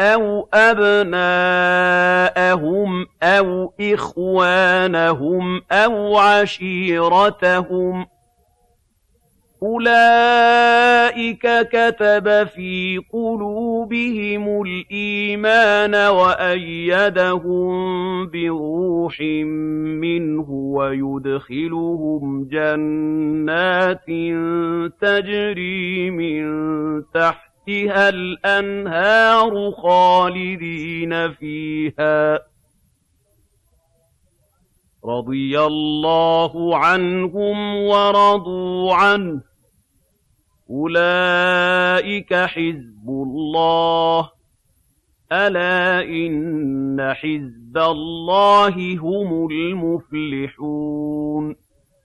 أَوْ أَبْنَاءَهُمْ أَوْ إِخْوَانَهُمْ أَوْ عَشِيرَتَهُمْ ۚ أُولَٰئِكَ كَتَبَ فِي قُلُوبِهِمُ الْإِيمَانَ وَأَيَّدَهُم بِرُوحٍ مِّنْهُ وَيُدْخِلُهُمْ جَنَّاتٍ تَجْرِي مِن تَحْتِهَا الْأَنْهَارُ خَالِدِينَ فِيهَا ۚ. رَضِيَ اللَّهُ عَنْهُمْ وَرَضُوا عَنْهُ ۚ. أُولَٰئِكَ حِزْبُ اللَّهِ ۚ. أَلَا إِنَّ حِزْبَ اللَّهِ هُمُ الْمُفْلِحُونَ.